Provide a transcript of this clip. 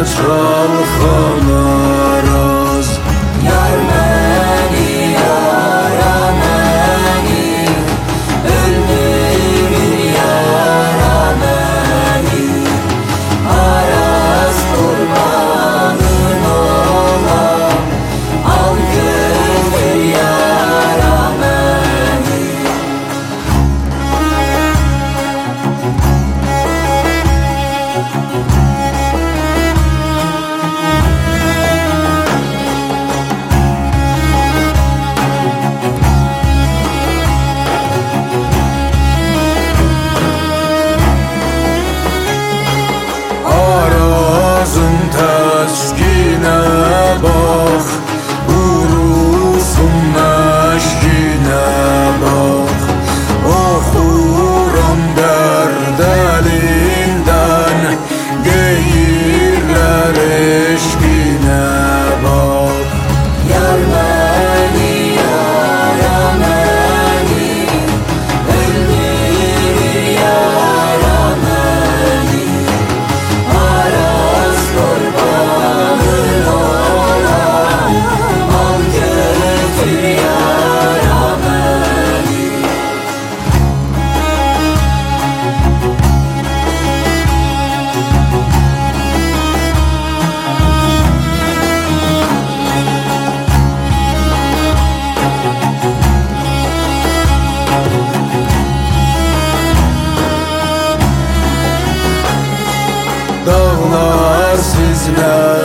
اطرافم ağlar sizler.